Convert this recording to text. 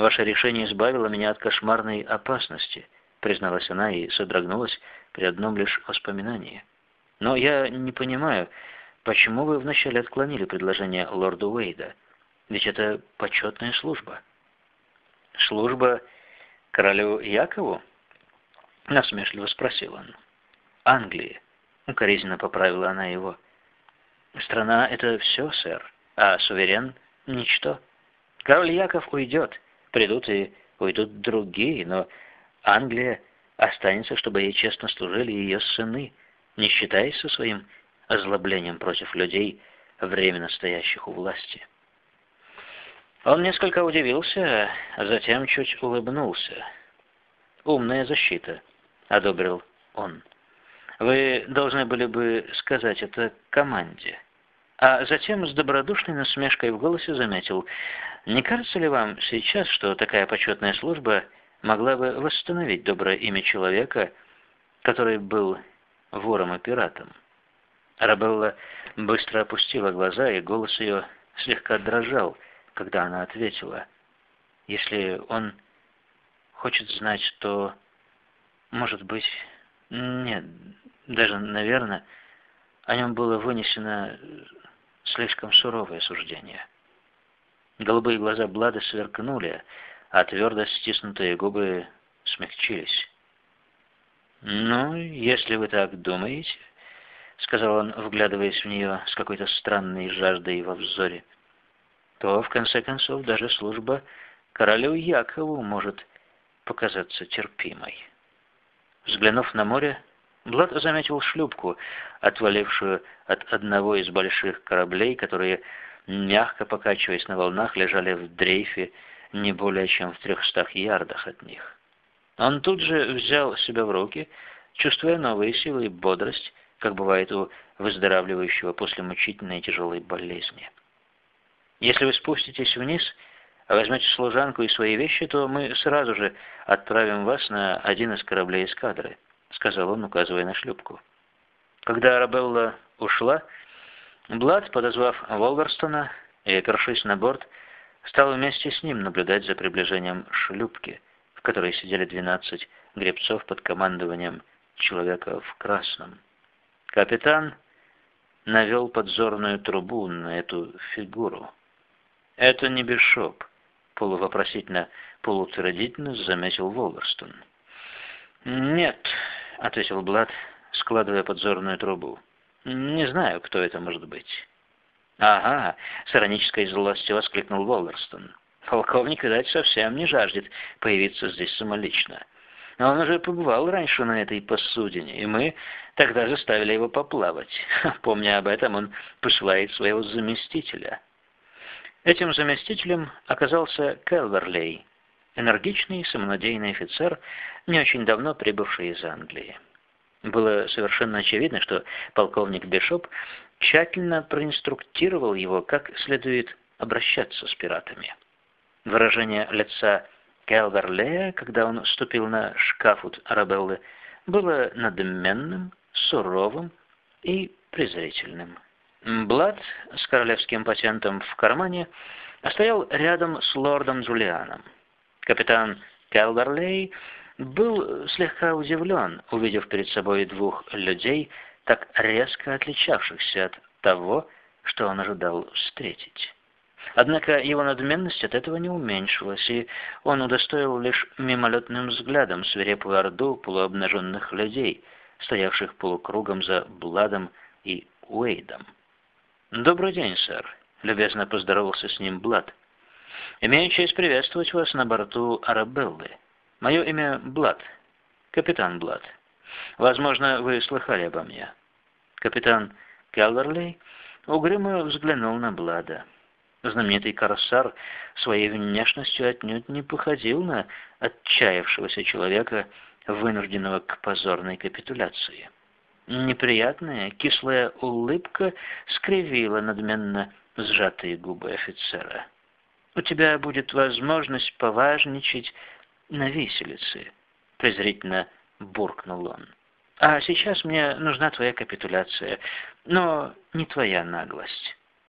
Ваше решение избавило меня от кошмарной опасности, призналась она и содрогнулась при одном лишь воспоминании. Но я не понимаю, почему вы вначале отклонили предложение лорда Уэйда? Ведь это почетная служба. Служба королю Якову? Насмешливо спросил он. Англии. Укоризненно поправила она его. Страна — это все, сэр, а суверен — ничто. Король Яков уйдет, придут и уйдут другие, но Англия останется, чтобы ей честно служили ее сыны, не считаясь со своим озлоблением против людей, временно стоящих у власти. Он несколько удивился, а затем чуть улыбнулся. «Умная защита», — одобрил он. «Вы должны были бы сказать это команде». А затем с добродушной насмешкой в голосе заметил, «Не кажется ли вам сейчас, что такая почетная служба могла бы восстановить доброе имя человека, который был вором и пиратом?» Арабелла быстро опустила глаза, и голос ее слегка дрожал, когда она ответила, «Если он хочет знать, то, может быть, нет, даже, наверное, о нем было вынесено слишком суровое суждение». Голубые глаза Блада сверкнули, а твердо стиснутые губы смягчились. «Ну, если вы так думаете...» — сказал он, вглядываясь в нее с какой-то странной жаждой во взоре, то, в конце концов, даже служба королю Якову может показаться терпимой. Взглянув на море, Блад заметил шлюпку, отвалившую от одного из больших кораблей, которые, мягко покачиваясь на волнах, лежали в дрейфе не более чем в трехстах ярдах от них. Он тут же взял себя в руки, чувствуя новые силы и бодрость, как бывает у выздоравливающего после мучительной и тяжелой болезни. Если вы спуститесь вниз, возьмете служанку и свои вещи, то мы сразу же отправим вас на один из кораблей эскадры, сказал он, указывая на шлюпку. Когда Арабелла ушла, Блад, подозвав Волверстона и опершись на борт, стал вместе с ним наблюдать за приближением шлюпки, в которой сидели двенадцать гребцов под командованием человека в красном. Капитан навел подзорную трубу на эту фигуру. «Это не Бишоп», — полувопросительно, полутвердительно заметил Волверстон. «Нет», — ответил Блад, складывая подзорную трубу. «Не знаю, кто это может быть». «Ага», — с иронической злостью воскликнул Волверстон. «Полковник, видать, совсем не жаждет появиться здесь самолично. Но он уже побывал раньше на этой посудине, и мы тогда заставили его поплавать. Помня об этом, он посылает своего заместителя. Этим заместителем оказался Келверлей, энергичный, самонадеянный офицер, не очень давно прибывший из Англии. Было совершенно очевидно, что полковник Бишоп тщательно проинструктировал его, как следует обращаться с пиратами. Выражение лица Келверлея, когда он ступил на шкафут Арабеллы, было надменным, суровым и презрительным. Блад с королевским патентом в кармане стоял рядом с лордом Джулианом. Капитан Келверлей был слегка удивлен, увидев перед собой двух людей, так резко отличавшихся от того, что он ожидал встретить. Однако его надменность от этого не уменьшилась, и он удостоил лишь мимолетным взглядом свирепую орду полуобнаженных людей, стоявших полукругом за Бладом и Уэйдом. «Добрый день, сэр», — любезно поздоровался с ним Блад. «Имею честь приветствовать вас на борту Арабеллы. Мое имя Блад, капитан Блад. Возможно, вы слыхали обо мне». Капитан Келверлей угрюмо взглянул на Блада. Знаменитый корсар своей внешностью отнюдь не походил на отчаявшегося человека, вынужденного к позорной капитуляции. Неприятная, кислая улыбка скривила надменно сжатые губы офицера. «У тебя будет возможность поважничать на виселице», — презрительно буркнул он. «А сейчас мне нужна твоя капитуляция, но не твоя наглость».